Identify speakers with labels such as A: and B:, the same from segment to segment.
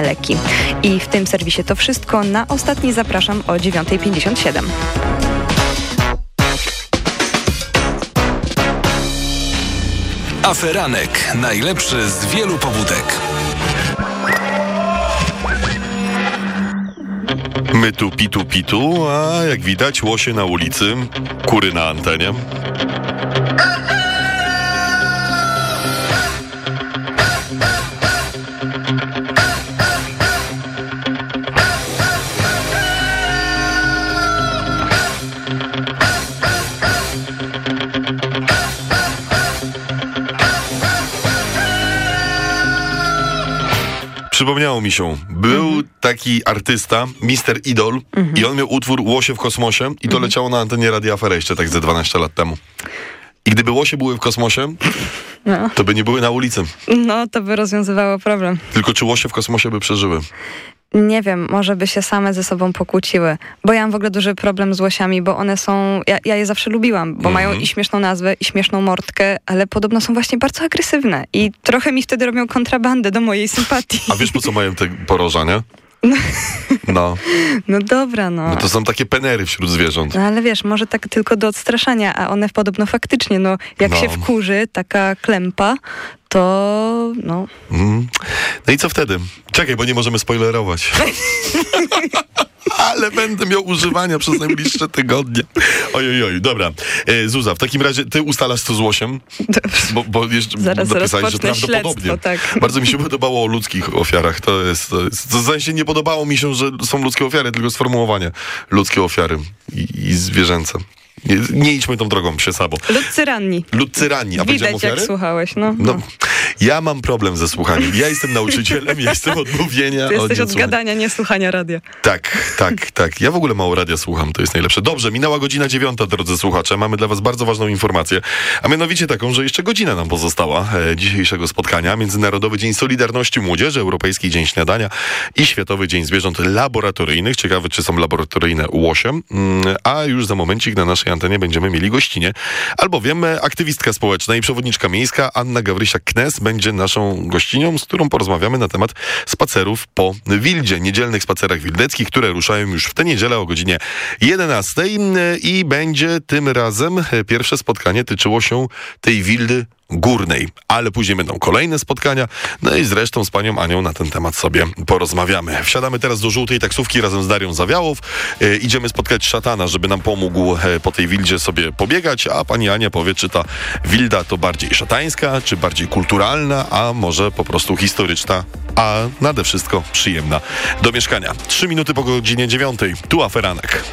A: leki. I w tym serwisie to wszystko. Na ostatni zapraszam o 9.57.
B: Aferanek. Najlepszy z wielu pobudek.
C: My tu pitu pitu, a jak widać łosie na ulicy, kury na antenie. Przypomniało mi się, był
A: Mhm.
C: taki artysta, Mister Idol, i on miał utwór Łosie w kosmosie i to
A: Mhm.
C: leciało na antenie Radia Afera jeszcze tak ze 12 lat temu. I gdyby łosie były w kosmosie,
A: No.
C: to by nie były na ulicy.
A: no, to by rozwiązywało problem.
C: Tylko czy łosie w kosmosie by przeżyły?
A: Nie wiem, może by się same ze sobą pokłóciły. Bo ja mam w ogóle duży problem z łosiami, bo one są... Ja, ja je zawsze lubiłam, bo mają i śmieszną nazwę, i śmieszną mordkę, ale podobno są właśnie bardzo agresywne. I trochę mi wtedy robią kontrabandę do mojej sympatii.
C: A wiesz po co mają te poroża, No,
A: No dobra, no.
C: no to są takie penery wśród zwierząt.
A: No ale wiesz, może tak tylko do odstraszania, a one podobno faktycznie, no jak
C: No.
A: się wkurzy taka klempa, to no...
C: Mm. No i co wtedy? Czekaj, bo nie możemy spoilerować. Ale będę miał używania przez najbliższe tygodnie. Ojej, oj, dobra. E, Zuza, w takim razie ty ustalasz to z łosiem, bo, bo jeszcze
A: Zaraz
C: napisałeś, że prawdopodobnie.
A: tak.
C: Bardzo mi się podobało o ludzkich ofiarach. To jest, to jest, to w sensie nie podobało mi się, że są ludzkie ofiary, tylko sformułowanie ludzkie ofiary i, i zwierzęce. Nie, nie idźmy tą drogą, psie sabo.
A: Ludcy ranni.
C: Ludcy ranni, a
A: Widać, jak słuchałeś, no.
C: No,
A: no.
C: Ja mam problem ze słuchaniem. Ja jestem nauczycielem, ja jestem od mówienia.
A: Ty jesteś od gadania, nie słuchania radia.
C: Tak, tak, tak. Ja w ogóle mało radia słucham, to jest najlepsze. Dobrze, minęła godzina dziewiąta, drodzy słuchacze. Mamy dla was bardzo ważną informację, a mianowicie taką, że jeszcze godzina nam pozostała e, dzisiejszego spotkania. Międzynarodowy Dzień Solidarności Młodzieży, Europejski Dzień Śniadania i Światowy Dzień Zwierząt Laboratoryjnych. Ciekawe, czy są laboratoryjne łosie. Mm, A już za momencik na naszej antenie będziemy mieli gościnie, albowiem e, aktywistka społeczna i przewodniczka miejska Anna Gawrysia-Knes będzie naszą gościnią, z którą porozmawiamy na temat spacerów po Wildzie, niedzielnych spacerach wildeckich, które ruszają już w tę niedzielę o godzinie 11 i będzie tym razem pierwsze spotkanie tyczyło się tej wildy górnej, ale później będą kolejne spotkania, no i zresztą z panią Anią na ten temat sobie porozmawiamy. Wsiadamy teraz do żółtej taksówki razem z Darią Zawiałow, e, idziemy spotkać szatana, żeby nam pomógł e, po tej wildzie sobie pobiegać, a pani Ania powie, czy ta wilda to bardziej szatańska, czy bardziej kulturalna, a może po prostu historyczna, a nade wszystko przyjemna. Do mieszkania. Trzy minuty po godzinie dziewiątej, tu aferanek.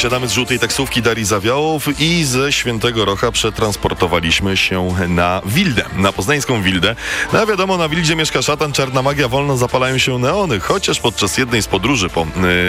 C: Wysiadamy z żółtej taksówki Darii Zawiałów i ze Świętego Rocha przetransportowaliśmy się na Wildę, na poznańską Wildę. No a wiadomo, na Wildzie mieszka szatan, czarna magia, wolno zapalają się neony, chociaż podczas jednej z podróży po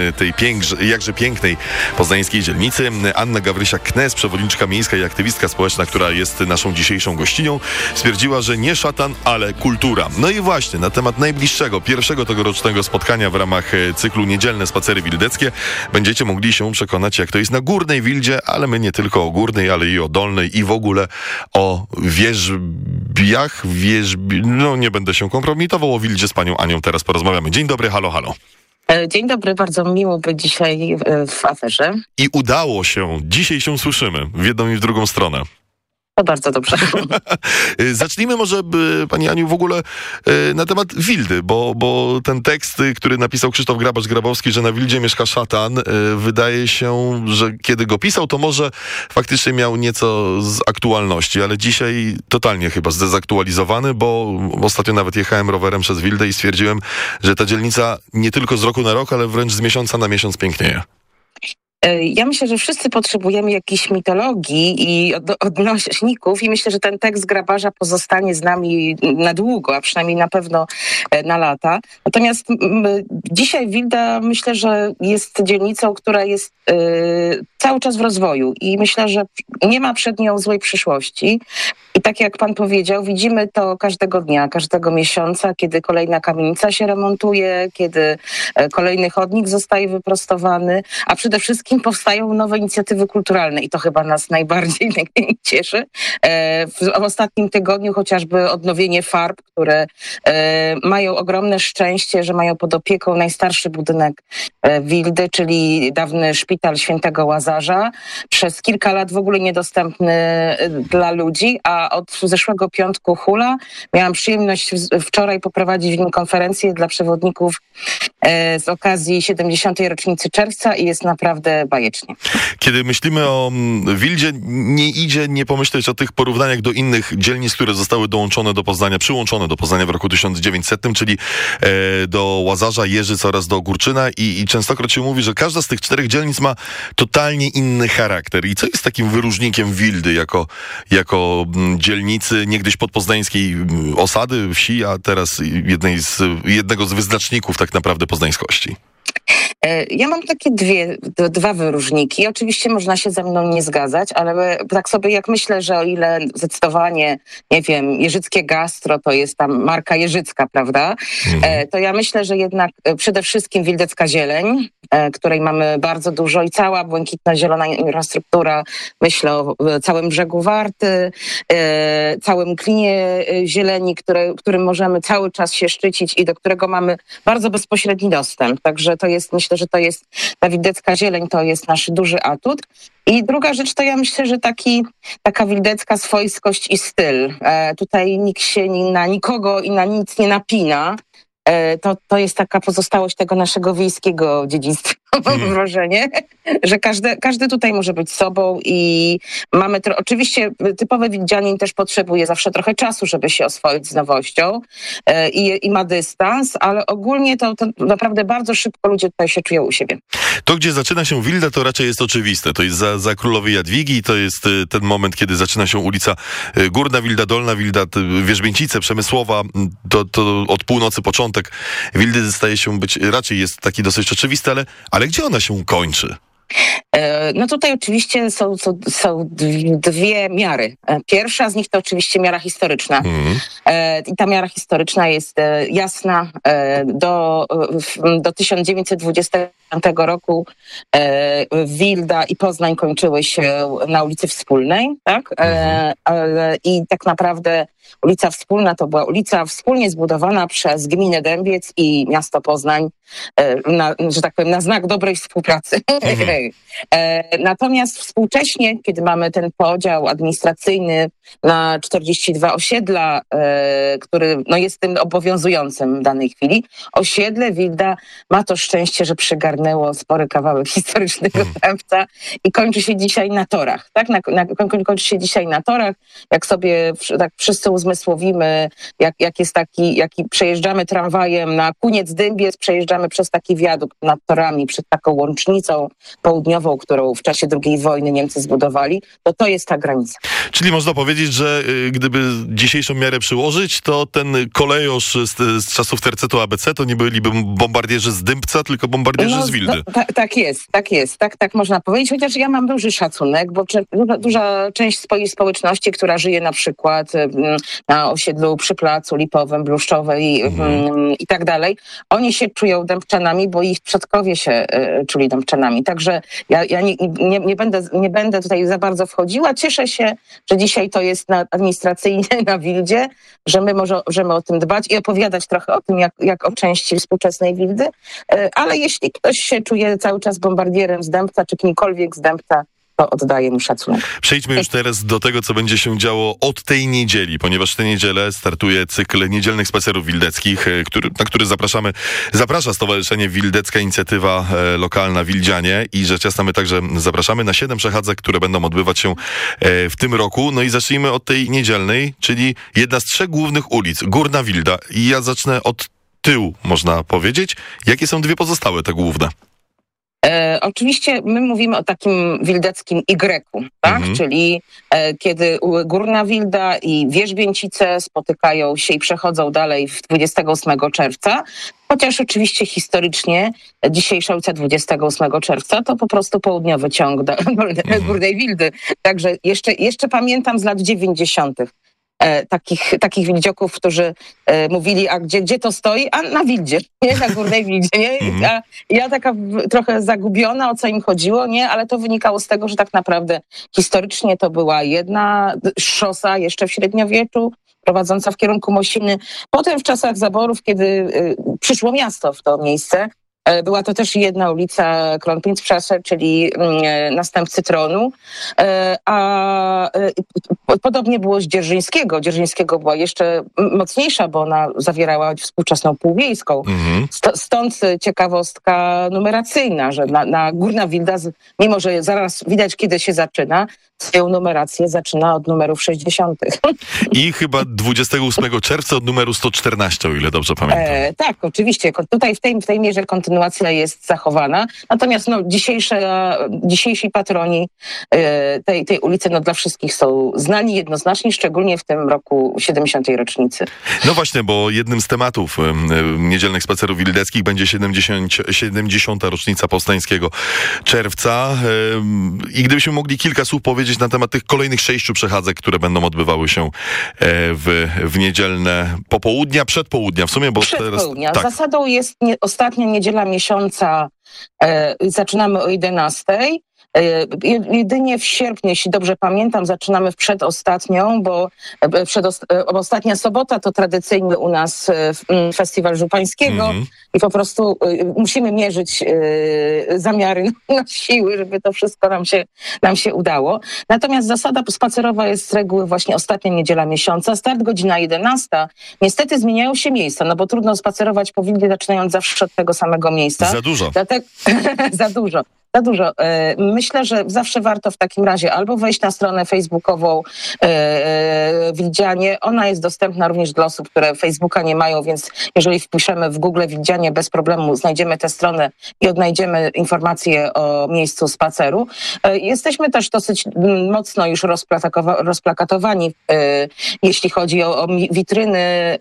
C: y, tej jakże pięknej poznańskiej dzielnicy Anna Gawrysia-Knes, przewodniczka miejska i aktywistka społeczna, która jest naszą dzisiejszą gościnią, stwierdziła, że nie szatan, ale kultura. No i właśnie, na temat najbliższego, pierwszego tegorocznego spotkania w ramach e, cyklu Niedzielne Spacery Wildeckie będziecie mogli się przekonać, jak to jest na Górnej Wildzie, ale my nie tylko o Górnej, ale i o Dolnej i w ogóle o wieżbiach, wieżbi... no nie będę się kompromitował, o Wildzie z panią Anią teraz porozmawiamy. Dzień dobry, halo, halo.
D: E, Dzień dobry, bardzo miło być dzisiaj e, w aferze.
C: I udało się, dzisiaj się słyszymy, w jedną i w drugą stronę.
D: To bardzo dobrze.
C: Zacznijmy może, Pani Aniu, w ogóle y, na temat Wildy, bo, bo ten tekst, y, który napisał Krzysztof Grabacz-Grabowski, że na Wildzie mieszka szatan, y, wydaje się, że kiedy go pisał, to może faktycznie miał nieco z aktualności, ale dzisiaj totalnie chyba zdezaktualizowany, bo ostatnio nawet jechałem rowerem przez Wildę i stwierdziłem, że ta dzielnica nie tylko z roku na rok, ale wręcz z miesiąca na miesiąc pięknieje.
D: E, Ja myślę, że wszyscy potrzebujemy jakiejś mitologii i od, odnośników i myślę, że ten tekst Grabarza pozostanie z nami na długo, a przynajmniej na pewno e, na lata. Natomiast dzisiaj Wilda myślę, że jest dzielnicą, która jest e, cały czas w rozwoju i myślę, że nie ma przed nią złej przyszłości. I tak jak pan powiedział, widzimy to każdego dnia, każdego miesiąca, kiedy kolejna kamienica się remontuje, kiedy e, kolejny chodnik zostaje wyprostowany, a przede wszystkim powstają nowe inicjatywy kulturalne i to chyba nas najbardziej cieszy. E, W, ostatnim tygodniu chociażby odnowienie farb, które e, mają ogromne szczęście, że mają pod opieką najstarszy budynek Wildy, czyli dawny szpital świętego Łazarza, przez kilka lat w ogóle niedostępny dla ludzi, a od zeszłego piątku hula. Miałam przyjemność wczoraj poprowadzić w nim konferencję dla przewodników z okazji 70. rocznicy czerwca i jest naprawdę bajecznie.
C: Kiedy myślimy o mm, Wildzie, nie idzie nie pomyśleć o tych porównaniach do innych dzielnic, które zostały dołączone do Poznania, przyłączone do Poznania w roku 1900, czyli e, do Łazarza, Jeżyc oraz do Górczyna i, i częstokroć się mówi, że każda z tych czterech dzielnic ma totalnie inny charakter. I co jest takim wyróżnikiem Wildy jako, jako mm, dzielnicy niegdyś podpoznańskiej mm, osady, wsi, a teraz jednej z, jednego z wyznaczników tak naprawdę poznańskości?
D: E, Ja mam takie dwie, dwa wyróżniki. Oczywiście można się ze mną nie zgadzać, ale tak sobie jak myślę, że o ile zdecydowanie, nie wiem, jeżyckie gastro to jest tam marka jeżycka, prawda? E, To ja myślę, że jednak e, przede wszystkim Wildecka Zieleń, której mamy bardzo dużo i cała błękitno-zielona infrastruktura, myślę o całym brzegu Warty, całym klinie zieleni, które, którym możemy cały czas się szczycić i do którego mamy bardzo bezpośredni dostęp. Także to jest, myślę, że to jest ta wildecka zieleń, to jest nasz duży atut. I druga rzecz to ja myślę, że taki, taka wildecka swojskość i styl. E, tutaj nikt się ni- na nikogo i na nic nie napina. E, to, to jest taka pozostałość tego naszego wiejskiego dziedzictwa, mam wrażenie, że każdy, każdy tutaj może być sobą i mamy, tro- oczywiście typowy wildzianin też potrzebuje zawsze trochę czasu, żeby się oswoić z nowością e, i, ma dystans, ale ogólnie to, to naprawdę bardzo szybko ludzie tutaj się czują u siebie.
C: To, gdzie zaczyna się Wilda, to raczej jest oczywiste. To jest za, za Królowej Jadwigi, to jest y, ten moment, kiedy zaczyna się ulica y, Górna Wilda, Dolna Wilda, Wierzbięcice, Przemysłowa. To, to od północy początek Wildy staje się być, raczej jest taki dosyć oczywisty, ale, ale gdzie ona się kończy?
D: E, No tutaj oczywiście są, są, są dwie- miary. E, Pierwsza z nich to oczywiście miara historyczna.
C: Mhm.
D: E, I ta miara historyczna jest jasna. Do, do 1925 roku Wilda i Poznań kończyły się na ulicy Wspólnej. Tak? Ale- I tak naprawdę ulica Wspólna to była ulica wspólnie zbudowana przez gminę Dębiec i miasto Poznań, na, że tak powiem, na znak dobrej współpracy. E, Natomiast współcześnie, kiedy mamy ten podział administracyjny na 42 osiedla, e, który no, jest tym obowiązującym w danej chwili, osiedle Wilda ma to szczęście, że przygarnęło spory kawałek historycznego dawca i kończy się dzisiaj na torach. Tak? Na, na, koń- kończy się dzisiaj na torach. Jak sobie tak wszyscy uzmysłowimy, jak, jak jest taki, jaki przejeżdżamy tramwajem na Kuniec Dębiec, przejeżdżamy przez taki wiadukt nad torami, przed taką łącznicą południową, którą którą w czasie II wojny Niemcy zbudowali, to to jest ta granica.
C: Czyli można powiedzieć, że y, gdyby dzisiejszą miarę przyłożyć, to ten kolejosz z, z czasów tercetu ABC to nie byliby bombardierzy z Dębca, tylko bombardierzy
D: No,
C: z Wildy.
D: no, ta, tak jest, tak jest, tak, tak można powiedzieć, chociaż ja mam duży szacunek, bo duża, duża część swojej społeczności, która żyje na przykład mm, na osiedlu przy Placu Lipowym, Bluszczowej mm, i tak dalej, oni się czują dębczanami, bo ich przodkowie się czuli dębczanami. Także ja, ja nie, nie, nie, będę, nie będę tutaj za bardzo wchodziła. Cieszę się, że dzisiaj to jest na, administracyjnie na Wildzie, że my możemy o tym dbać i opowiadać trochę o tym, jak, jak o części współczesnej Wildy. E, Ale jeśli ktoś się czuje cały czas bombardierem z Dębca, czy kimkolwiek z Dębca, to oddaję mu szacunek.
C: Przejdźmy już teraz do tego, co będzie się działo od tej niedzieli, ponieważ w tę niedzielę startuje cykl niedzielnych spacerów wildeckich, e, który, na który zapraszamy, zaprasza Stowarzyszenie Wildecka Inicjatywa e, Lokalna Wildzianie i rzecz jasna my także zapraszamy na siedem przechadzek, które będą odbywać się e, w tym roku. No i zacznijmy od tej niedzielnej, czyli jedna z trzech głównych ulic, Górna Wilda. I ja zacznę od tyłu, można powiedzieć. Jakie są dwie pozostałe, te główne?
D: E, oczywiście my mówimy o takim wildeckim Y, tak?
C: Mhm.
D: Czyli e, kiedy Górna Wilda i Wierzbięcice spotykają się i przechodzą dalej w 28 czerwca. Chociaż oczywiście historycznie dzisiejsza ulica 28 czerwca to po prostu południowy ciąg do, Górnej Wildy. Także jeszcze, jeszcze pamiętam z lat 90. E, takich, takich wildzioków, którzy e, mówili, a gdzie, gdzie to stoi? A na Wildzie, nie? Na Górnej Wildzie, nie?
C: Mhm.
D: A ja taka trochę zagubiona, o co im chodziło, nie? Ale to wynikało z tego, że tak naprawdę historycznie to była jedna szosa jeszcze w średniowieczu, prowadząca w kierunku Mosiny. Potem w czasach zaborów, kiedy y, przyszło miasto w to miejsce, była to też jedna ulica Kronprinzstraße, czyli mm, e, następcy tronu. E, A e, po- podobnie było z Dzierżyńskiego. Dzierżyńskiego była jeszcze mocniejsza, bo ona zawierała współczesną półwiejską.
C: Mhm.
D: Stąd ciekawostka numeracyjna, że na, na Górna Wilda, mimo że zaraz widać, kiedy się zaczyna, swoją numerację zaczyna od numerów 60.
C: I chyba 28 czerwca od numeru 114, o ile dobrze pamiętam.
D: E, tak, oczywiście. Tutaj w tej, w tej mierze kontynuacja jest zachowana. Natomiast no, dzisiejsze, dzisiejsi patroni e, tej, tej ulicy no, dla wszystkich są znani jednoznacznie, szczególnie w tym roku 70. rocznicy.
C: No właśnie, bo jednym z tematów em, em, niedzielnych spacerów wildeckich będzie 70, 70. rocznica powstańskiego czerwca. I gdybyśmy mogli kilka słów powiedzieć na temat tych kolejnych sześciu przechadzek, które będą odbywały się e, w, w niedzielne popołudnia, przedpołudnia w sumie, bo
D: Przed
C: teraz... Tak,
D: Zasadą jest nie, ostatnia niedziela miesiąca. E, zaczynamy o 11. E, je- jedynie w sierpniu, jeśli dobrze pamiętam, zaczynamy w przedostatnią, bo e, przedost, e, ostatnia sobota to tradycyjny u nas e, f- m, festiwal żupańskiego
C: Mhm.
D: i po prostu musimy mierzyć zamiary na siły, żeby to wszystko nam się, nam się udało. Natomiast zasada spacerowa jest z reguły właśnie ostatnia niedziela miesiąca. Start godzina 11. Niestety zmieniają się miejsca, no bo trudno spacerować po zaczynając zawsze od tego samego miejsca.
C: za dużo.
D: Dlatego za dużo. Za dużo. E, Myślę, że zawsze warto w takim razie albo wejść na stronę facebookową e, e, Wildzianie. Ona jest dostępna również dla osób, które Facebooka nie mają, więc jeżeli wpiszemy w Google Wildzianie, bez problemu znajdziemy tę stronę i odnajdziemy informacje o miejscu spaceru. Jesteśmy też dosyć mm, mocno już rozplakatowani, jeśli chodzi o, witryny,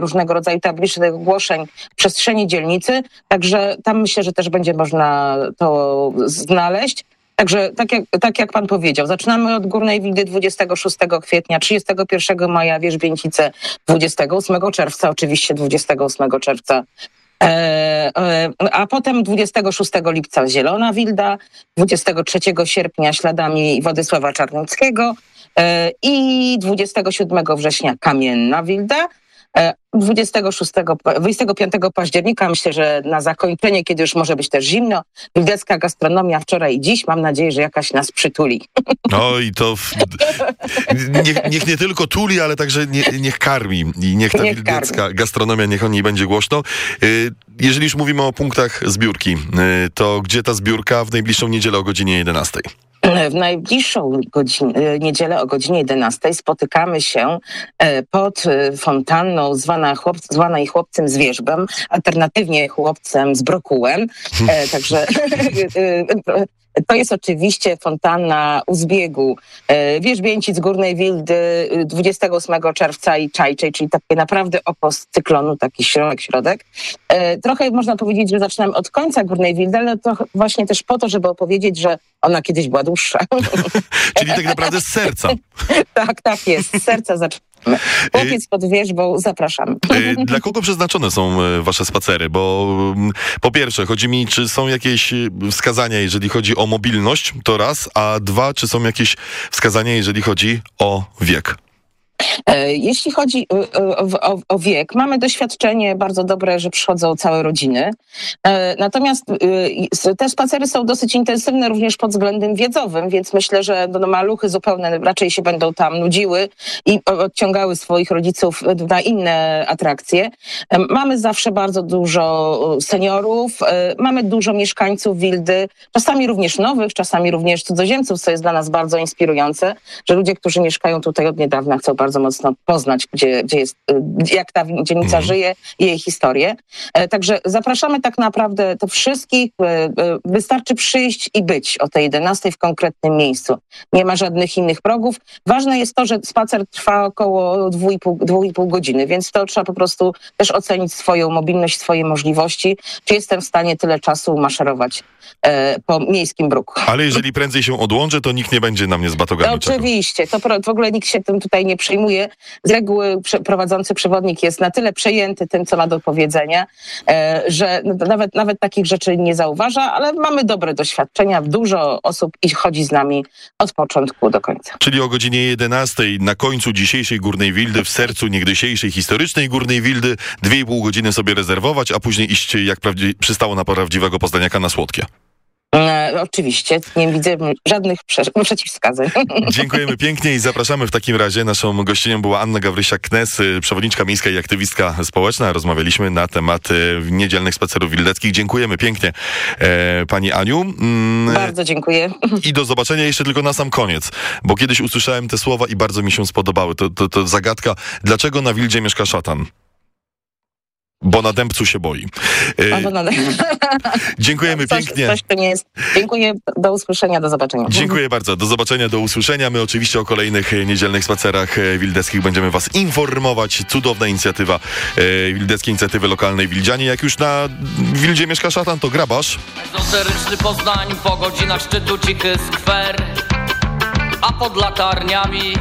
D: różnego rodzaju tablicznych ogłoszeń w przestrzeni dzielnicy. Także tam myślę, że też będzie można to znaleźć. Także tak jak, tak jak pan powiedział, zaczynamy od Górnej Wildy 26 kwietnia, 31 maja Wierzbięcice, 28 czerwca, oczywiście 28 czerwca. E, e, a potem 26 lipca Zielona Wilda, 23 sierpnia śladami Władysława Czarneckiego e, i 27 września Kamienna Wilda. E, 26, pa- 25 października, myślę, że na zakończenie, kiedy już może być też zimno, wildecka gastronomia wczoraj i dziś, mam nadzieję, że jakaś nas przytuli.
C: No i to w, niech, niech nie tylko tuli, ale także nie, niech karmi i niech ta
D: Niech
C: wildecka gastronomia, niech o niej będzie głośno. Y, Jeżeli już mówimy o punktach zbiórki, y, to gdzie ta zbiórka w najbliższą niedzielę o godzinie 11?
D: W najbliższą e, niedzielę o godzinie 11 spotykamy się e, pod e, fontanną zwana, chłop, zwanej chłopcem z wierzbem, alternatywnie chłopcem z brokułem. Także to jest oczywiście fontanna u zbiegu e, Wierzbięcic Górnej Wildy y, 28 czerwca i Czajczej, czyli takie naprawdę opos cyklonu, taki środek, środek. E, Trochę można powiedzieć, że zaczynamy od końca Górnej Wildy, ale to właśnie też po to, żeby opowiedzieć, że ona kiedyś była dłuższa.
C: Czyli tak naprawdę z serca.
D: tak, tak jest. Z serca zaczynamy. Chłopiec pod wierzbą, zapraszam.
C: E, Dla kogo przeznaczone są e, wasze spacery? Bo mm, po pierwsze, chodzi mi, czy są jakieś e, wskazania, jeżeli chodzi o mobilność, to raz, a dwa, czy są jakieś wskazania, jeżeli chodzi o wiek?
D: E, Jeśli chodzi e, o, o, o wiek, mamy doświadczenie bardzo dobre, że przychodzą całe rodziny. E, Natomiast e, te spacery są dosyć intensywne również pod względem wiedzowym, więc myślę, że no, maluchy zupełnie raczej się będą tam nudziły i odciągały swoich rodziców na inne atrakcje. E, Mamy zawsze bardzo dużo seniorów, e, mamy dużo mieszkańców Wildy, czasami również nowych, czasami również cudzoziemców, co jest dla nas bardzo inspirujące, że ludzie, którzy mieszkają tutaj od niedawna, chcą bardzo mocno poznać, gdzie, gdzie jest, y, jak ta dzielnica
C: Mhm.
D: żyje i jej historię. E, Także zapraszamy tak naprawdę to wszystkich. e, e, Wystarczy przyjść i być o tej 11 w konkretnym miejscu. Nie ma żadnych innych progów. Ważne jest to, że spacer trwa około 2,5 2,5 godziny, więc to trzeba po prostu też ocenić swoją mobilność, swoje możliwości. Czy jestem w stanie tyle czasu maszerować e, po miejskim bruku?
C: Ale jeżeli prędzej się odłączę, to nikt nie będzie na mnie z batogami czekał.
D: Oczywiście, to w ogóle nikt się tym tutaj nie przejmuje. Z reguły prowadzący przewodnik jest na tyle przejęty tym, co ma do powiedzenia, e, że nawet, nawet takich rzeczy nie zauważa, ale mamy dobre doświadczenia. Dużo osób i chodzi z nami od początku do końca.
C: Czyli o godzinie 11 na końcu dzisiejszej Górnej Wildy, w sercu niegdysiejszej historycznej Górnej Wildy, 2,5 godziny sobie rezerwować, a później iść jak przystało na prawdziwego poznaniaka na słodkie.
D: E, oczywiście, nie widzę żadnych prze, przeciwwskazań.
C: Dziękujemy pięknie i zapraszamy w takim razie. Naszą gościnią była Anna Gawrysia-Knes, przewodniczka miejska i aktywistka społeczna. Rozmawialiśmy na temat y, niedzielnych spacerów wildeckich. Dziękujemy pięknie e, pani Aniu. Mm,
D: Bardzo dziękuję.
C: I do zobaczenia jeszcze tylko na sam koniec, bo kiedyś usłyszałem te słowa i bardzo mi się spodobały. To, to, to zagadka, dlaczego na Wildzie mieszka szatan? Bo na dębcu się boi. E,
D: na-
C: dziękujemy
D: coś,
C: pięknie.
D: Coś to nie jest. Dziękuję, do usłyszenia, do zobaczenia.
C: Dziękuję bardzo. Do zobaczenia, do usłyszenia. My oczywiście o kolejnych e, niedzielnych spacerach e, wildeckich będziemy Was informować. Cudowna inicjatywa e, Wildeckiej Inicjatywy Lokalnej Wildzianie. Jak już na Wildzie mieszka szatan, to grabasz.
E: Ezoteryczny Poznań po godzinach szczytu cichy skwer A pod latarniami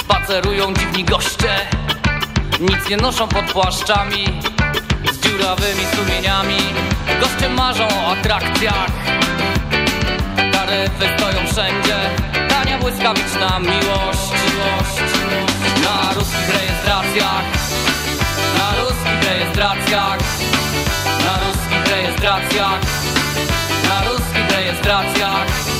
E: spacerują dziwni goście Nic nie noszą pod płaszczami z dziurawymi sumieniami. Goście marzą o atrakcjach. Taryfy stoją wszędzie. Tania błyskawiczna miłość. Na ruskich rejestracjach. Na ruskich rejestracjach. Na ruskich rejestracjach. Na ruskich rejestracjach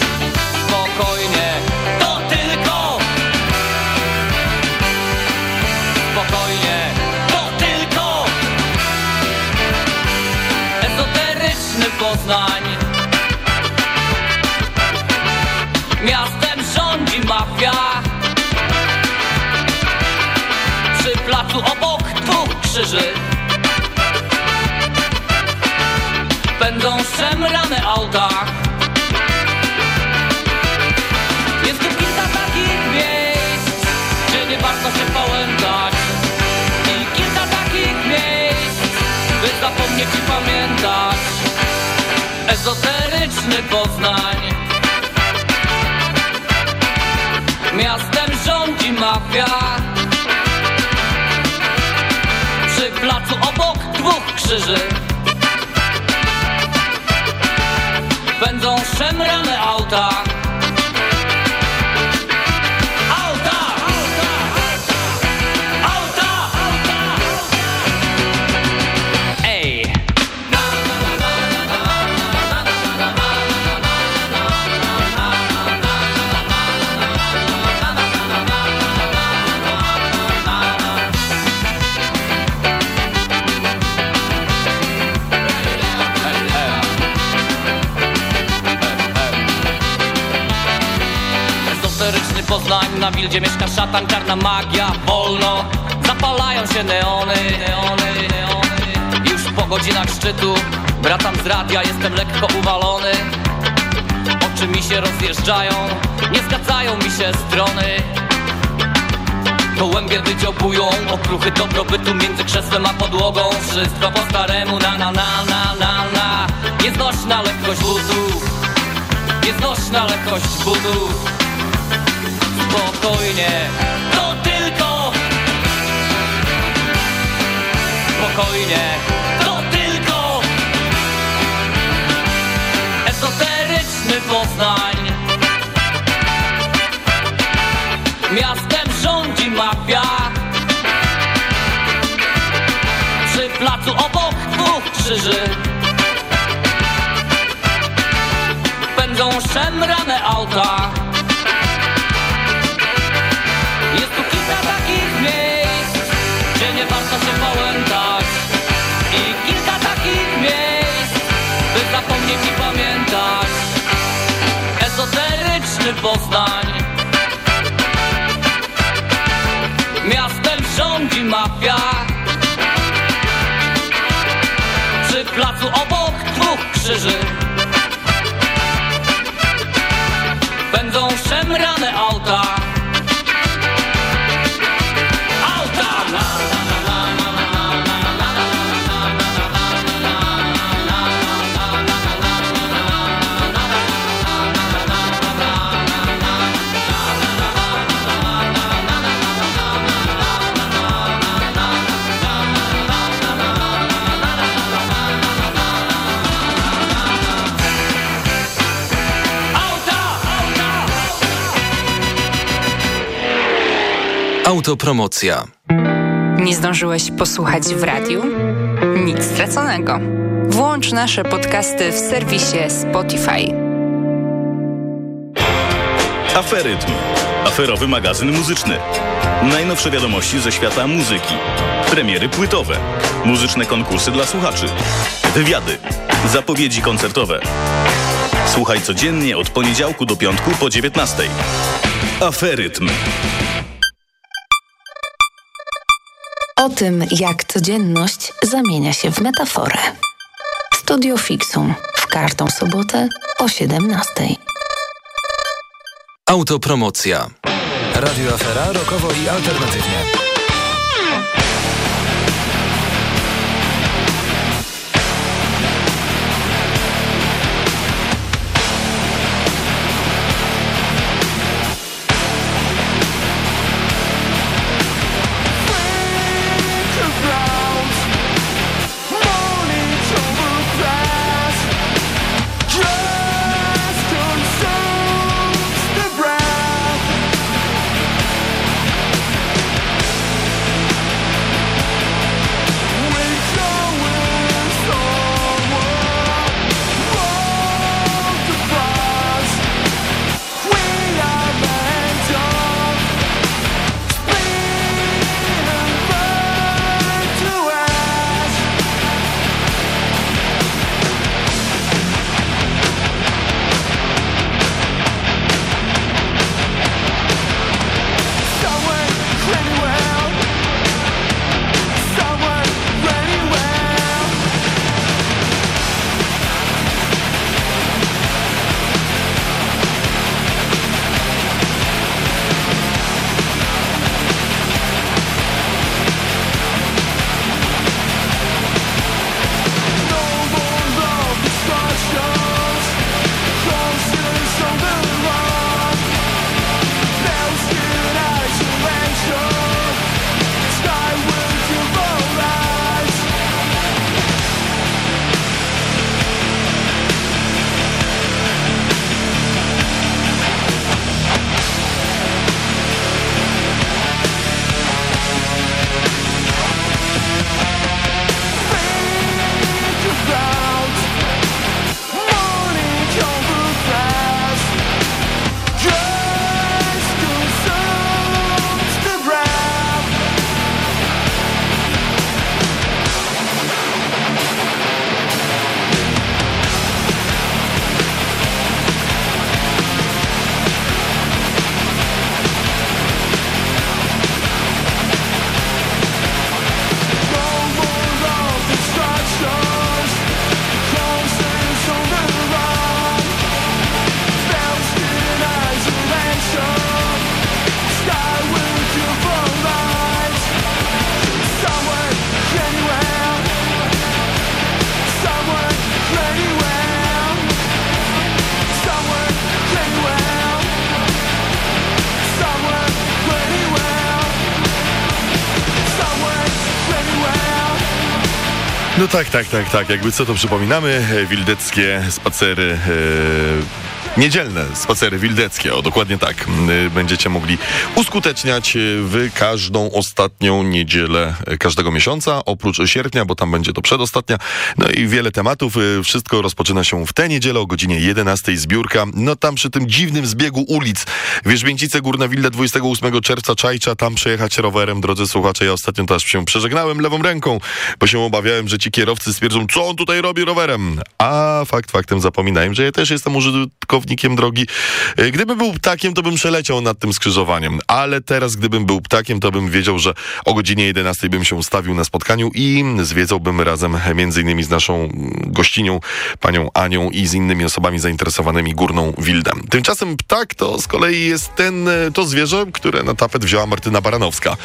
E: Poznań. Miastem rządzi mafia. Przy placu obok dwóch krzyży. Będą szemrane auta. Ezoteryczny Poznań. Miastem rządzi mafia. Przy placu obok dwóch krzyży. będą szemrane. Auta! Wildzie mieszka szatan, czarna magia, wolno. Zapalają się neony, neony, neony. Już po godzinach szczytu, wracam z radia, jestem lekko uwalony. Oczy mi się rozjeżdżają Nie zgadzają mi się strony. Gołębie wydziobują okruchy dobrobytu między krzesłem a podłogą. Wszystko po staremu na na na na na na. Nieznośna lekkość butów Nieznośna lekkość butów Spokojnie, to tylko Spokojnie, to tylko Esoteryczny Poznań. Miastem rządzi mafia. Przy placu obok dwóch krzyży. Pędzą szemrane auta Się pałętać I kilka takich miejsc By zapomnieć i pamiętać. Ezoteryczny Poznań. Miastem rządzi mafia. Przy placu obok dwóch krzyży
B: Autopromocja.
F: Nie zdążyłeś posłuchać w radiu? Nic straconego. Włącz nasze podcasty w serwisie Spotify.
G: Aferytm. Aferowy magazyn muzyczny. Najnowsze wiadomości ze świata muzyki. Premiery płytowe. Muzyczne konkursy dla słuchaczy. Wywiady. Zapowiedzi koncertowe. Słuchaj codziennie od poniedziałku do piątku po 19. Aferytm.
H: O tym, jak codzienność zamienia się w metaforę. Studio Fixum w każdą sobotę o 17.
B: Autopromocja. Radio Afera rokowo i alternatywnie.
C: No tak, tak, tak, tak. Jakby co to przypominamy, e, wildeckie spacery. E, Niedzielne spacery wildeckie, o dokładnie tak, y, będziecie mogli uskuteczniać y, w każdą ostatnią niedzielę y, każdego miesiąca, oprócz sierpnia, bo tam będzie to przedostatnia. No i wiele tematów. Wszystko rozpoczyna się w tę niedzielę o godzinie 11 zbiórka. No tam przy tym dziwnym zbiegu ulic. Wierzbięcice Górna Wilda 28 czerwca Czajcza, tam przejechać rowerem, drodzy słuchacze. Ja ostatnio też się przeżegnałem lewą ręką, bo się obawiałem, że ci kierowcy stwierdzą, co on tutaj robi rowerem. A fakt faktem zapominałem, że ja też jestem użytkownikiem użytkownikiem drogi. E, gdybym był ptakiem, to bym przeleciał nad tym skrzyżowaniem, ale teraz, gdybym był ptakiem, to bym wiedział, że o godzinie 11 bym się ustawił na spotkaniu i zwiedzałbym razem między innymi z naszą gościnią, panią Anią i z innymi osobami zainteresowanymi Górną Wildem. Tymczasem ptak to z kolei jest ten, e, to zwierzę, które na tapet wzięła Martyna Baranowska.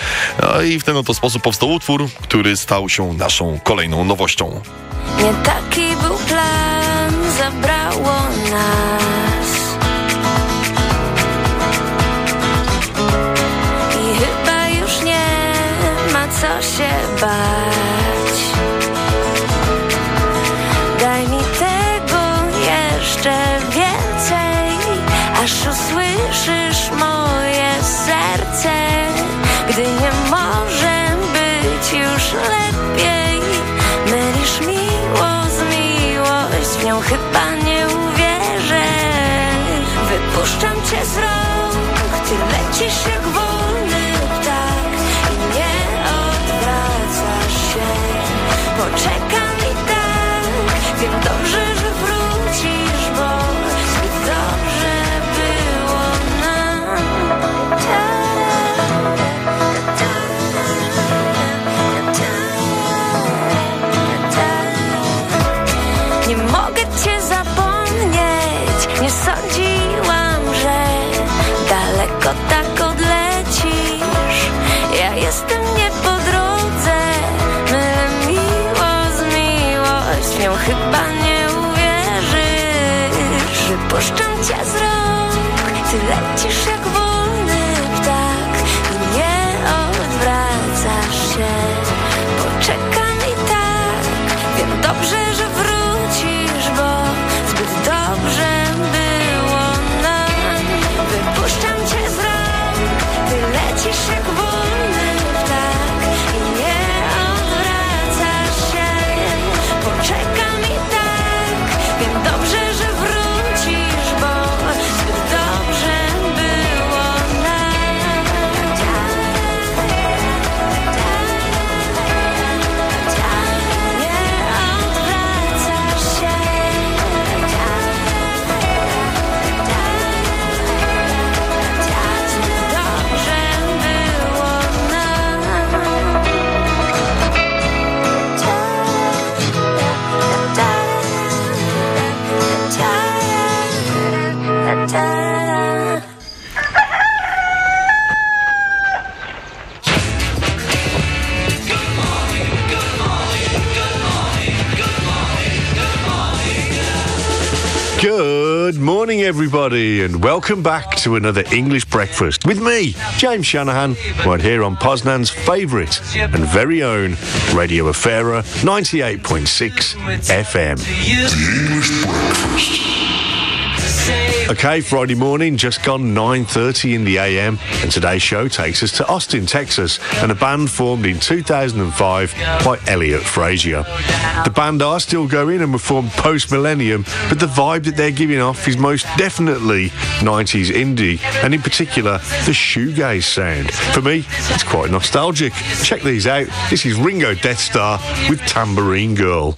C: No i w ten oto sposób powstał utwór, który stał się naszą kolejną nowością.
I: Nie taki był plan, zabrało nas.
J: noches everybody, and welcome back to another English breakfast with me, James Shanahan, right here on Poznan's favourite and very own Radio Afera 98.6 FM. The English Breakfast. Okay, Friday morning, just gone 9.30 in the AM, and today's show takes us to Austin, Texas, and a band formed in 2005 by Elliot Frazier. The band are still going and were formed post-millennium, but the vibe that they're giving off is most definitely 90s indie, and in particular, the shoegaze sound. For me, it's quite nostalgic. Check these out. This is Ringo Death Star with Tambourine Girl.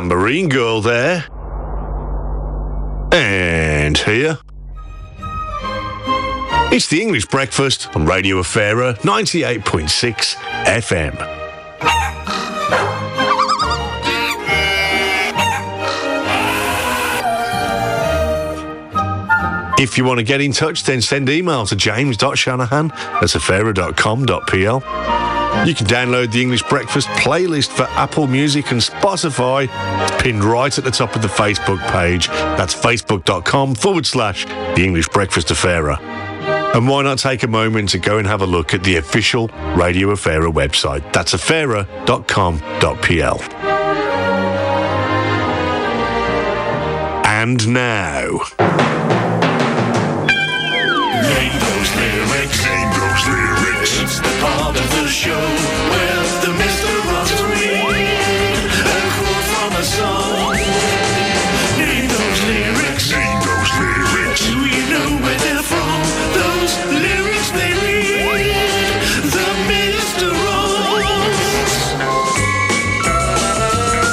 K: Tambourine Girl there. And here. It's the English Breakfast on Radio Afera 98.6 FM. If you want to get in touch, then send email to james.shanahan at afera.com.pl. You can download the English Breakfast playlist for Apple Music and Spotify. It's pinned right at the top of the Facebook page. That's facebook.com forward slash the English Breakfast Afera. And why not take a moment to go and have a look at the official Radio Afera website? That's afera.com.pl. And now.
L: Part of the show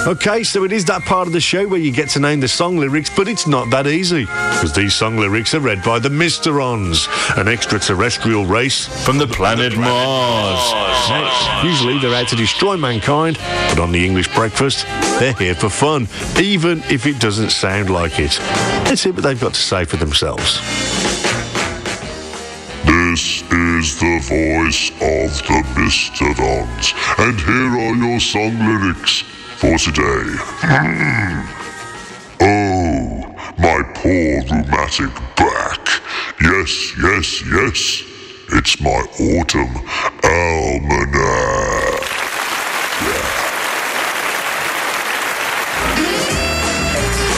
K: Okay, so it is that part of the show where you get to name the song lyrics, but it's not that easy. Because these song lyrics are read by the Mysterons, an extraterrestrial race from the planet Mars. Now, usually they're out to destroy mankind, but on the English breakfast, they're here for fun, even if it doesn't sound like it. Let's hear what they've got to say for themselves.
L: This is the voice of the Mistodons, and here are your song lyrics for today. Hmm. Oh, my poor rheumatic back. Yes, yes, yes. It's my autumn almanac.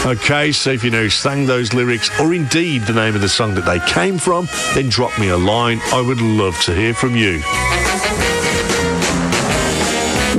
K: Okay, so if you know who sang those lyrics, or indeed the name of the song that they came from, then drop me a line. I would love to hear from you.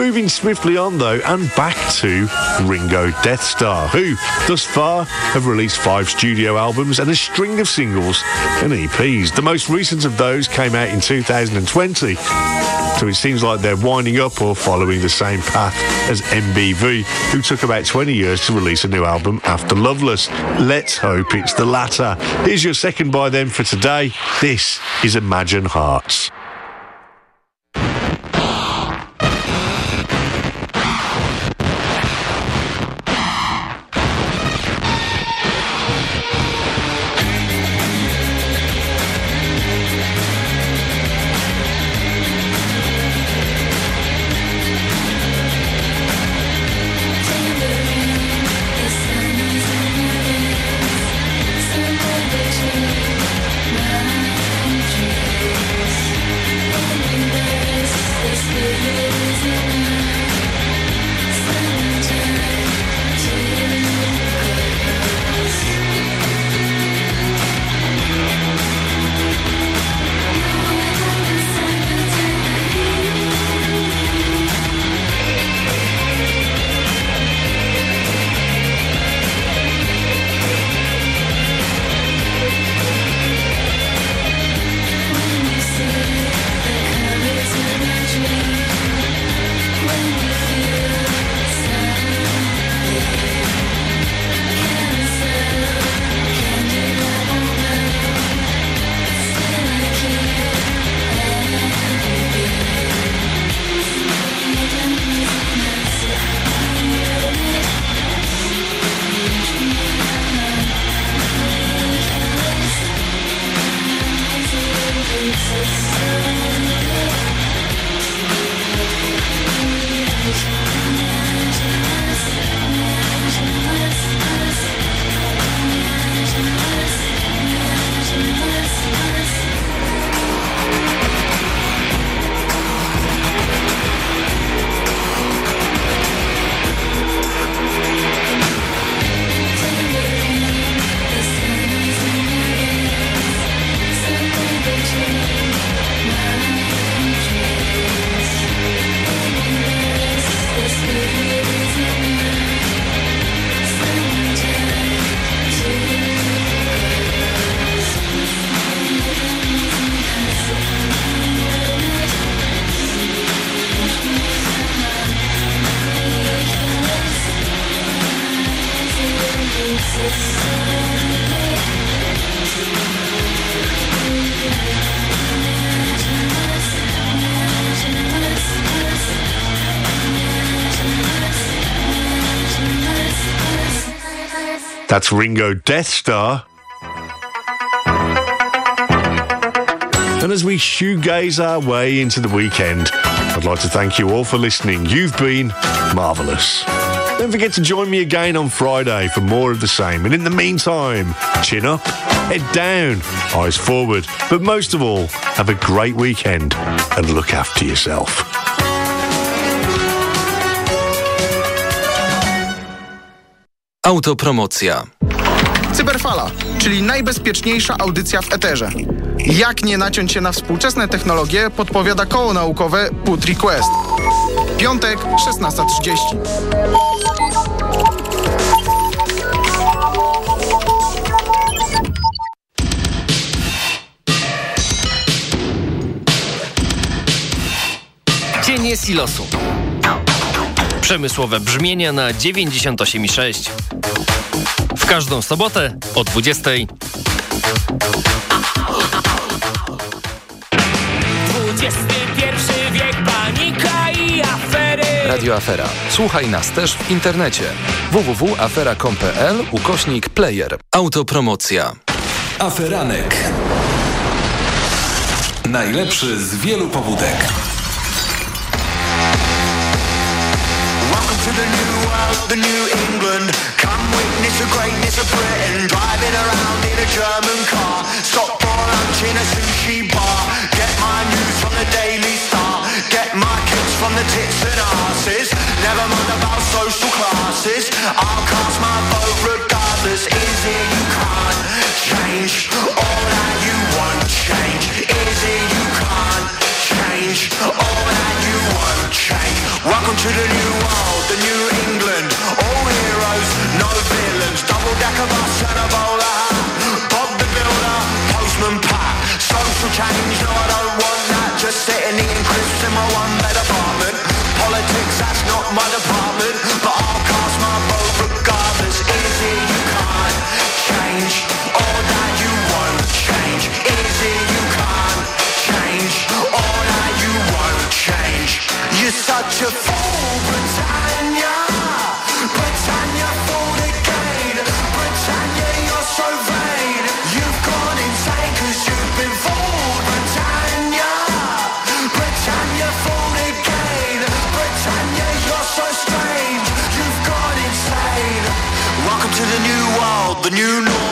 K: Moving swiftly on though, and back to Ringo Death Star, who thus far have released five studio albums and a string of singles and EPs. The most recent of those came out in 2020. So it seems like they're winding up or following the same path as MBV, who took about 20 years to release a new album after Loveless. Let's hope it's the latter. Here's your second by them for today. This is Imagine Hearts. That's Ringo Death Star. And as we shoegaze our way into the weekend, I'd like to thank you all for listening. You've been marvellous. Don't forget to join me again on Friday for more of the same. And in the meantime, chin up, head down, eyes forward. But most of all, have a great weekend and look after yourself.
B: Autopromocja.
M: Cyberfala, czyli najbezpieczniejsza audycja w eterze. Jak nie naciąć się na współczesne technologie, podpowiada koło naukowe Put Request. Piątek, 16.30.
N: Cienie silosu. Przemysłowe brzmienia na 98,6. W każdą sobotę o 20.
O: XXI wiek, panika i afery.
B: Radio Afera. Słuchaj nas też w internecie. www.afera.com.pl ukośnik player. Autopromocja. Aferanek. Najlepszy z wielu pobudek.
P: The new world, the new England. Come witness the greatness of Britain. Driving around in a German car. Stop for lunch in a sushi bar. Get my news from the Daily Star. Get my kicks from the tits and asses. Never mind about social classes. I'll cast my vote regardless. Is it you can't change all that you want change? Is it change all that you want change? Welcome to the new world, the new England. All heroes, no villains. Double decker bus and a bowler hat. Bob the Builder, Postman Pat. Social change, no I don't want that. Just sitting eating crisps in my one bed apartment. Politics, that's not my department. But I'll cast my vote regardless. It you can't change such a fool, Britannia. Britannia for the gain. Britannia, you're so vain. You've gone insane cause you've been fooled, Britannia. Britannia for the gain. Britannia, you're so strange. You've gone insane. Welcome to the new world, the new normal.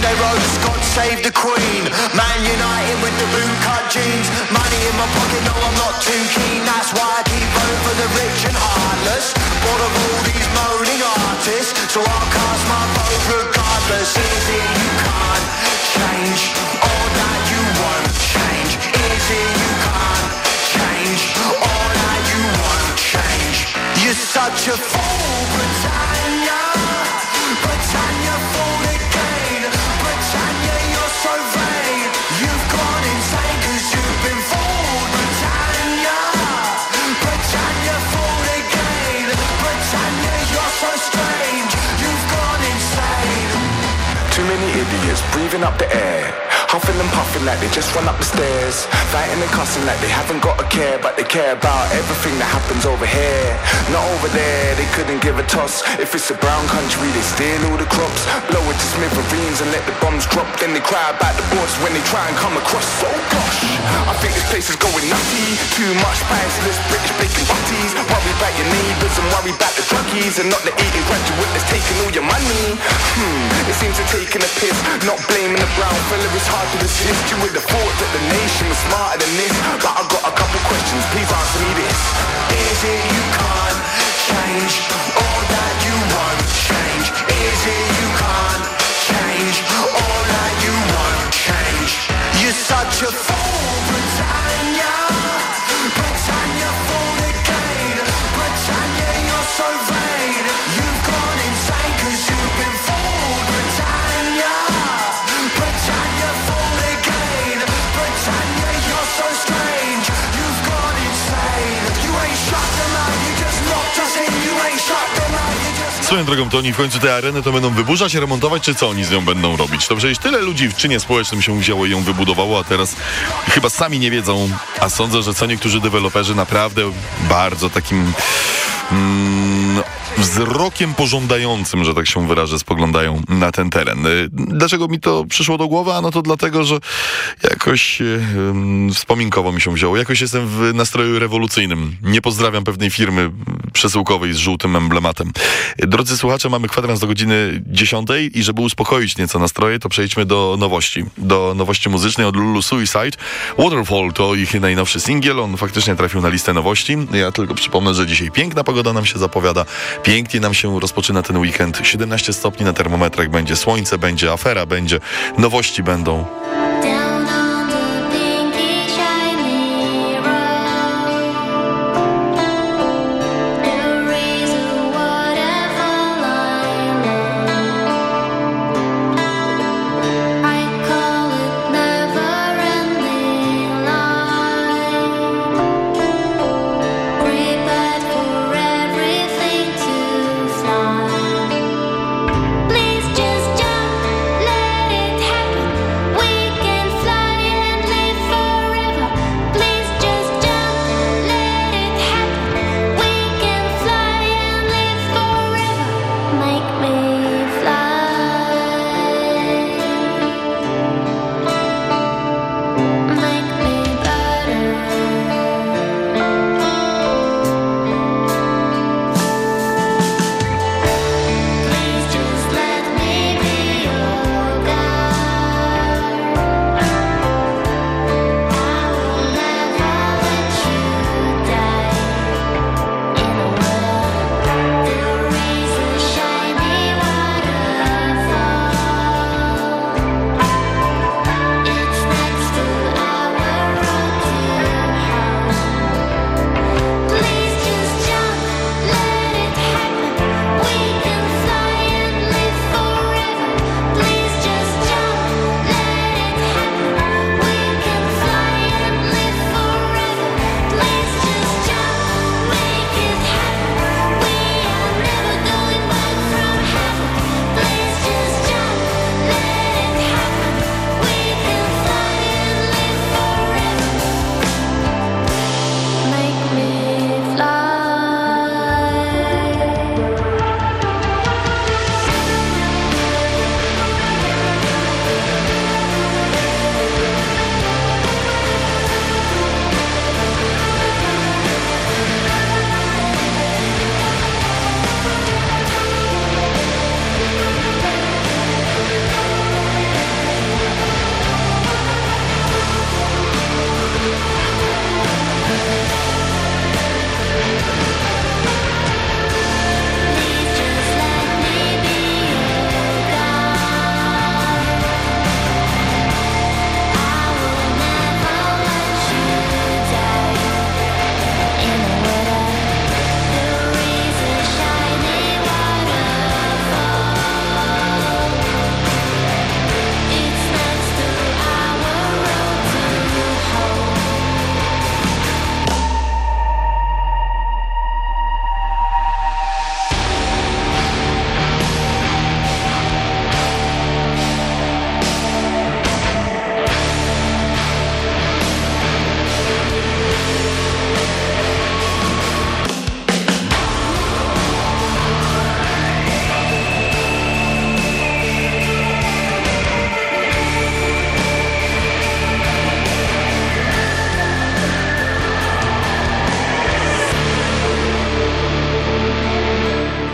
P: Sunday roast, God save the Queen. Man United with the bootcut jeans. Money in my pocket, no, I'm not too keen. That's why I keep voting for the rich and heartless. Bored of all these moaning artists, so I'll cast my vote regardless. Is it you can't change all that you want change? Is it you can't change all that you want change? You're such a fool, Britannia. Britannia
Q: breathing up the air. Huffing and puffing like they just run up the stairs. Fighting and cussing like they haven't got a care, but they care about everything that happens over here. Not over there, they couldn't give a toss. If it's a brown country, they steal all the crops. Blow it to smithereens and let the bombs drop. Then they cry about the borders when they try and come across. So gosh, I think this place is going nutty. Too much priceless British bacon butties. Worry about your neighbours and worry about the druggies. And not the eating graduate that's taking all your money. Hmm, it seems to taking a piss. Not blaming the brown fella, it's hard to resist. You would have thought that the nation was smarter than this. But I've got a couple questions, please answer me this.
P: Is it you can't change all that you want change? Is it you can't change all that you want change?
Q: You're such a fool,
P: Britannia. Britannia for the gain. Britannia, you're so
R: Swoją drogą, to oni w końcu tę arenę to będą wyburzać, remontować, czy co oni z nią będą robić? To przecież tyle ludzi w czynie społecznym się wzięło i ją wybudowało, a teraz chyba sami nie wiedzą, a sądzę, że co niektórzy deweloperzy naprawdę bardzo takim mm, wzrokiem pożądającym, że tak się wyrażę, spoglądają na ten teren. Y, Dlaczego mi to przyszło do głowy? No to dlatego, że jakoś y, wspominkowo mi się wzięło. Jakoś jestem w nastroju rewolucyjnym. Nie pozdrawiam pewnej firmy przesyłkowej z żółtym emblematem. Drodzy słuchacze, mamy kwadrans do godziny 10 i żeby uspokoić nieco nastroje, to przejdźmy do nowości. Do nowości muzycznej od Lulu Suicide. Waterfall to ich najnowszy singiel. On faktycznie trafił na listę nowości. Ja tylko przypomnę, że dzisiaj piękna pogoda nam się zapowiada. Pięknie nam się rozpoczyna ten weekend. 17 stopni na termometrach będzie, słońce będzie, afera będzie, nowości będą.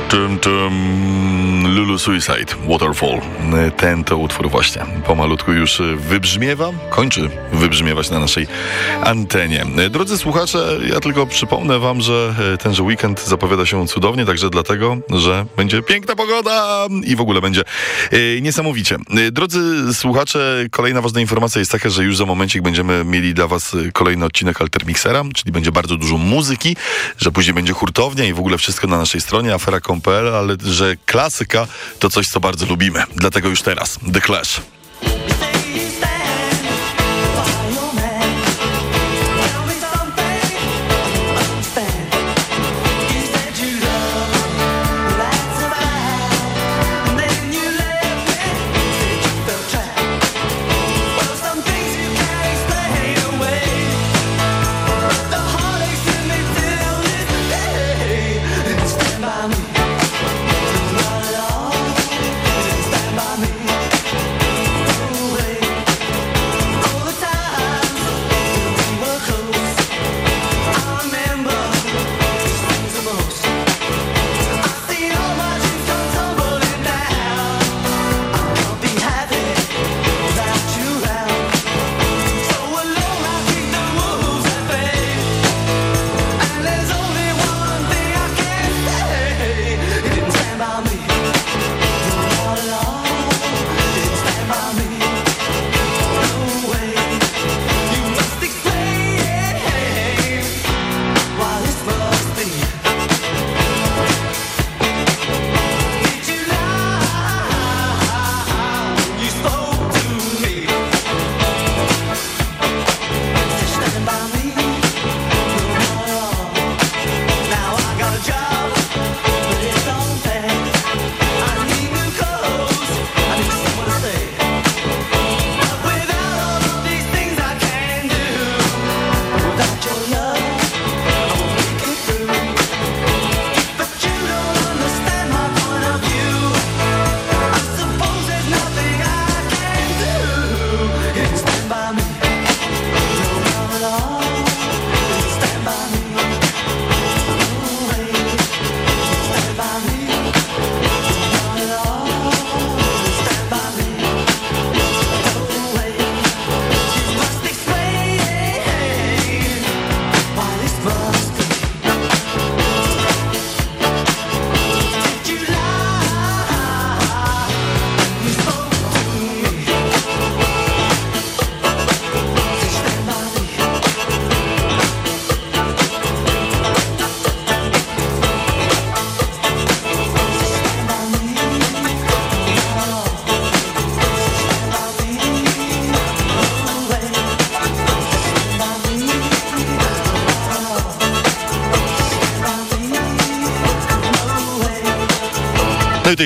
R: Tum, tum, Lulu Suicide, Waterfall. Ten to utwór właśnie pomalutku już wybrzmiewa, kończy wybrzmiewać na naszej antenie. Drodzy słuchacze, ja tylko przypomnę wam, że tenże weekend zapowiada się cudownie, także dlatego, że będzie piękna pogoda i w ogóle będzie e, niesamowicie. Drodzy słuchacze, kolejna ważna informacja jest taka, że już za momencik będziemy mieli dla was kolejny odcinek Altermixera, czyli będzie bardzo dużo muzyki, że później będzie hurtownia i w ogóle wszystko na naszej stronie ale że klasyka to coś, co bardzo lubimy. Dlatego już teraz The Clash.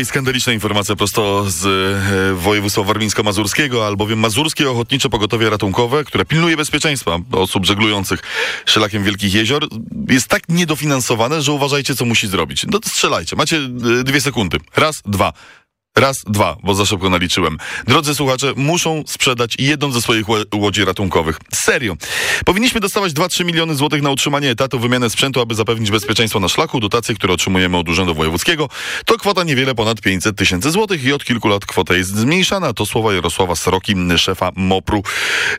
C: Tutaj skandaliczna informacja prosto z e, województwa warmińsko-mazurskiego, albowiem Mazurskie Ochotnicze Pogotowie Ratunkowe, które pilnuje bezpieczeństwa osób żeglujących szlakiem Wielkich Jezior, jest tak niedofinansowane, że uważajcie, co musi zrobić. No strzelajcie, macie e, dwie sekundy. Raz, dwa. Raz, dwa, bo za szybko naliczyłem. Drodzy słuchacze, muszą sprzedać jedną ze swoich ło- łodzi ratunkowych. Serio. Powinniśmy dostawać 2-3 miliony złotych na utrzymanie etatu, wymianę sprzętu, aby zapewnić bezpieczeństwo na szlaku. Dotacje, które otrzymujemy od Urzędu Wojewódzkiego, to kwota niewiele ponad 500 tysięcy złotych i od kilku lat kwota jest zmniejszana. To słowa Jarosława Sroki, szefa MOPR-u,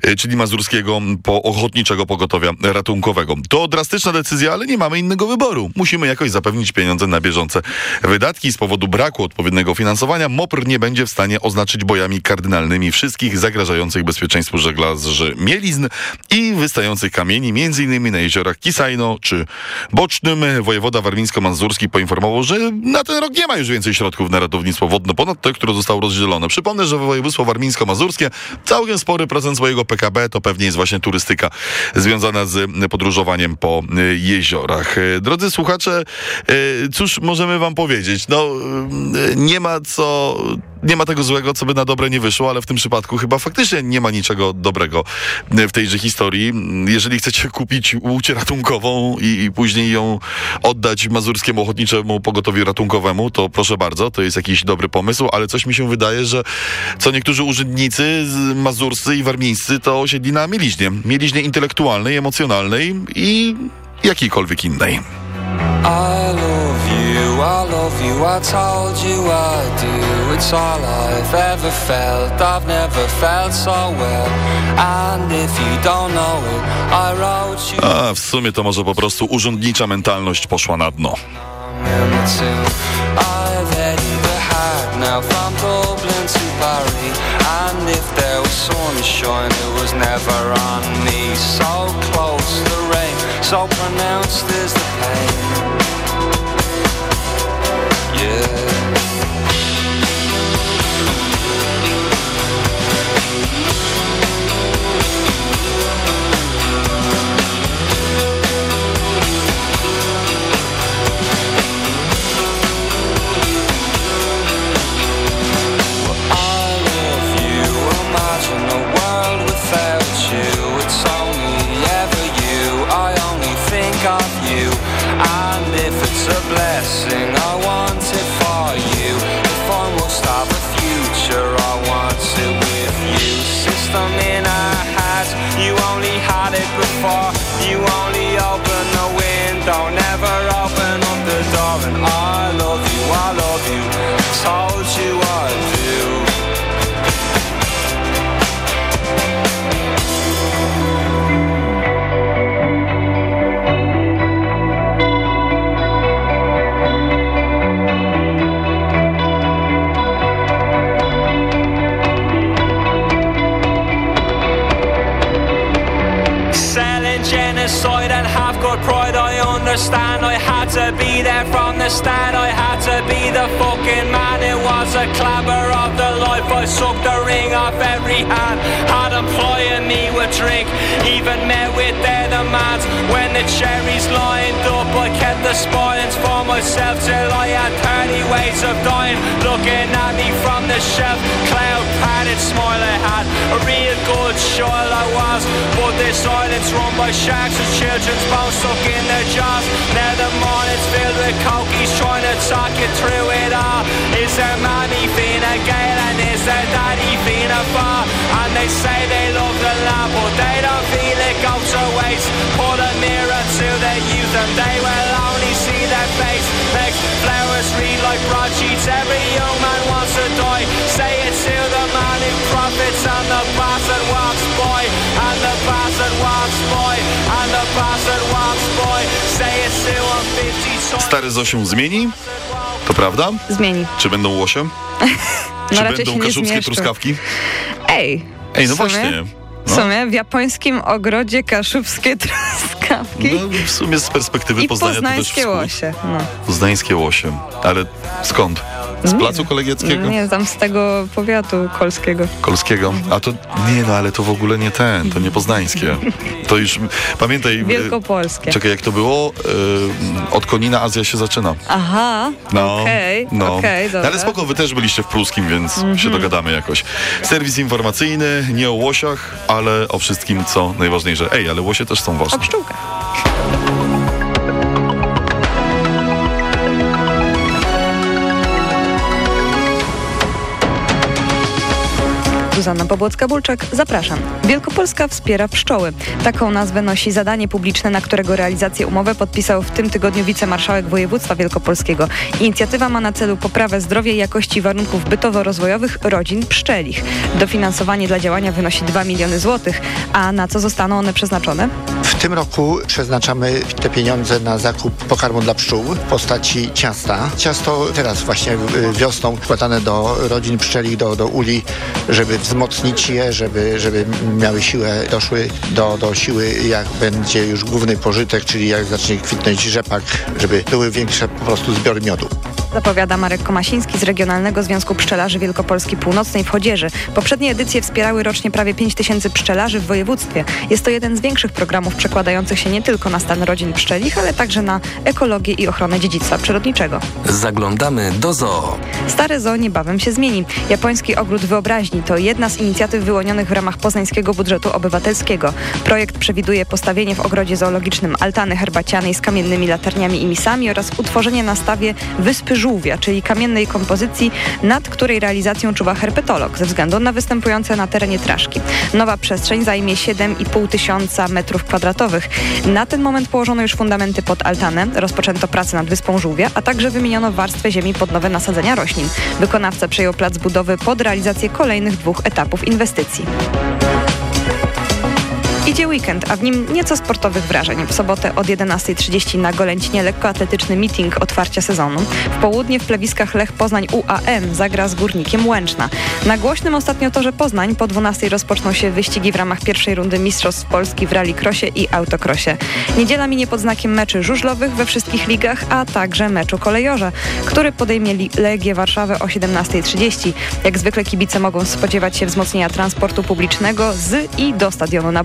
C: y, czyli Mazurskiego po Ochotniczego Pogotowia Ratunkowego. To drastyczna decyzja, ale nie mamy innego wyboru. Musimy jakoś zapewnić pieniądze na bieżące wydatki. Z powodu braku odpowiedniego finansowania MOPR nie będzie w stanie oznaczyć bojami kardynalnymi wszystkich zagrażających bezpieczeństwu żeglarzy mielizn i wystających kamieni, m.in. na jeziorach Kisajno czy Bocznym. Wojewoda warmińsko-mazurski poinformował, że na ten rok nie ma już więcej środków na ratownictwo wodne ponad te, które zostały rozdzielone. Przypomnę, że województwo warmińsko-mazurskie całkiem spory procent swojego PKB to pewnie jest właśnie turystyka związana z podróżowaniem po y, jeziorach. Y, Drodzy słuchacze, y, cóż możemy wam powiedzieć? No, nie ma co, nie ma tego złego, co by na dobre nie wyszło, ale w tym przypadku chyba faktycznie nie ma niczego dobrego y, w tejże historii. Jeżeli chcecie kupić łódź ratunkową i, i później ją oddać Mazurskiemu Ochotniczemu Pogotowi Ratunkowemu, to proszę bardzo, to jest jakiś dobry pomysł, ale coś mi się wydaje, że co niektórzy urzędnicy mazurscy i warmińscy to osiedli na mieliźnie. Mieliźnie intelektualnej, emocjonalnej i jakiejkolwiek innej.
S: I I love you, I told you I do. It's all I've ever felt, I've never felt so well. And if you don't know it, I wrote you
C: A w sumie to może po prostu urzędnicza mentalność poszła na dno.
S: now from Dublin to Paris. And if there was sunshine, it was never on me. So close the rain, so pronounced is the pain.
C: Stary Zosię zmieni? To prawda?
A: Zmieni.
C: Czy będą łosie?
A: No
C: Czy będą kaszubskie truskawki?
A: Ej.
C: Ej, no właśnie.
A: W sumie w japońskim ogrodzie kaszubskie truskawki
C: No, w sumie z perspektywy
A: i
C: Poznania to też
A: poznańskie
C: wschód.
A: łosie. No.
C: Poznańskie łosie. Ale skąd? Z placu kolegieckiego?
A: Nie, tam z tego powiatu kolskiego.
C: Kolskiego. A to nie, no ale to w ogóle nie ten, to nie poznańskie. To już pamiętaj. e,
A: Wielkopolskie.
C: Czekaj, jak to było? E, od Konina Azja się zaczyna.
A: Aha,
C: No,
A: okej,
C: no.
A: okej,
C: No,
A: dobra.
C: ale spoko, wy też byliście w Pruskim, więc
A: Mhm.
C: się dogadamy jakoś. Serwis informacyjny, nie o łosiach, ale o wszystkim, co najważniejsze. Ej, ale łosie też są ważne.
A: O pszczółkach. Zuzanna Pobłocka-Bulczak, zapraszam. Wielkopolska wspiera pszczoły. Taką nazwę nosi zadanie publiczne, na którego realizację umowę podpisał w tym tygodniu wicemarszałek województwa wielkopolskiego. Inicjatywa ma na celu poprawę zdrowia i jakości warunków bytowo-rozwojowych rodzin pszczelich. Dofinansowanie dla działania wynosi 2 miliony złotych. A na co zostaną one przeznaczone?
T: W tym roku przeznaczamy te pieniądze na zakup pokarmu dla pszczół w postaci ciasta. Ciasto teraz właśnie wiosną wkładane do rodzin pszczeli, do, do uli, żeby wzmocnić je, żeby, żeby miały siłę, doszły do, do siły jak będzie już główny pożytek, czyli jak zacznie kwitnąć rzepak, żeby były większe po prostu zbiory miodu.
A: Zapowiada Marek Komasiński z Regionalnego Związku Pszczelarzy Wielkopolski Północnej w Chodzieży. Poprzednie edycje wspierały rocznie prawie 5 tysięcy pszczelarzy w województwie. Jest to jeden z większych programów przekładających się nie tylko na stan rodzin pszczelich, ale także na ekologię i ochronę dziedzictwa przyrodniczego.
B: Zaglądamy do zoo.
A: Stare zoo niebawem się zmieni. Japoński Ogród Wyobraźni to jedna z inicjatyw wyłonionych w ramach poznańskiego budżetu obywatelskiego. Projekt przewiduje postawienie w ogrodzie zoologicznym altany herbacianej z kamiennymi latarniami i misami oraz utworzenie na stawie wyspy żółwia, czyli kamiennej kompozycji, nad której realizacją czuwa herpetolog ze względu na występujące na terenie traszki. Nowa przestrzeń zajmie 7,5 tysiąca metrów kwadratowych. Na ten moment położono już fundamenty pod altanę, rozpoczęto pracę nad wyspą żółwia, a także wymieniono warstwę ziemi pod nowe nasadzenia roślin. Wykonawca przejął plac budowy pod realizację kolejnych dwóch etapów inwestycji. Idzie weekend, a w nim nieco sportowych wrażeń. W sobotę od 11.30 na Golęcinie lekkoatletyczny meeting otwarcia sezonu. W południe w plewiskach Lech Poznań UAM zagra z Górnikiem Łęczna. Na głośnym ostatnio torze Poznań po 12.00 rozpoczną się wyścigi w ramach pierwszej rundy Mistrzostw Polski w rallycrossie i autokrosie. Niedziela minie pod znakiem meczy żużlowych we wszystkich ligach, a także meczu kolejorza, który podejmie Legię Warszawę o 17.30. Jak zwykle kibice mogą spodziewać się wzmocnienia transportu publicznego z i do stadionu na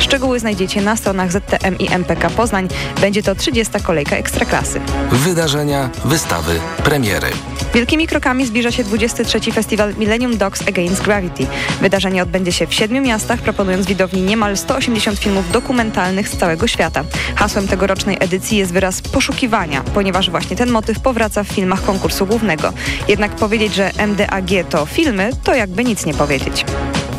A: Szczegóły znajdziecie na stronach ZTM i MPK Poznań. Będzie to 30. kolejka Ekstraklasy.
B: Wydarzenia, wystawy, premiery.
A: Wielkimi krokami zbliża się 23. festiwal Millennium Dogs Against Gravity. Wydarzenie odbędzie się w siedmiu miastach, proponując widowni niemal 180 filmów dokumentalnych z całego świata. Hasłem tegorocznej edycji jest wyraz poszukiwania, ponieważ właśnie ten motyw powraca w filmach konkursu głównego. Jednak powiedzieć, że MDAG to filmy, to jakby nic nie powiedzieć.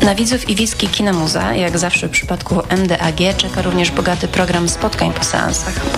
U: Na widzów i widzki Kina Muza, jak zawsze w przypadku MDAG, czeka również bogaty program spotkań po seansach. Od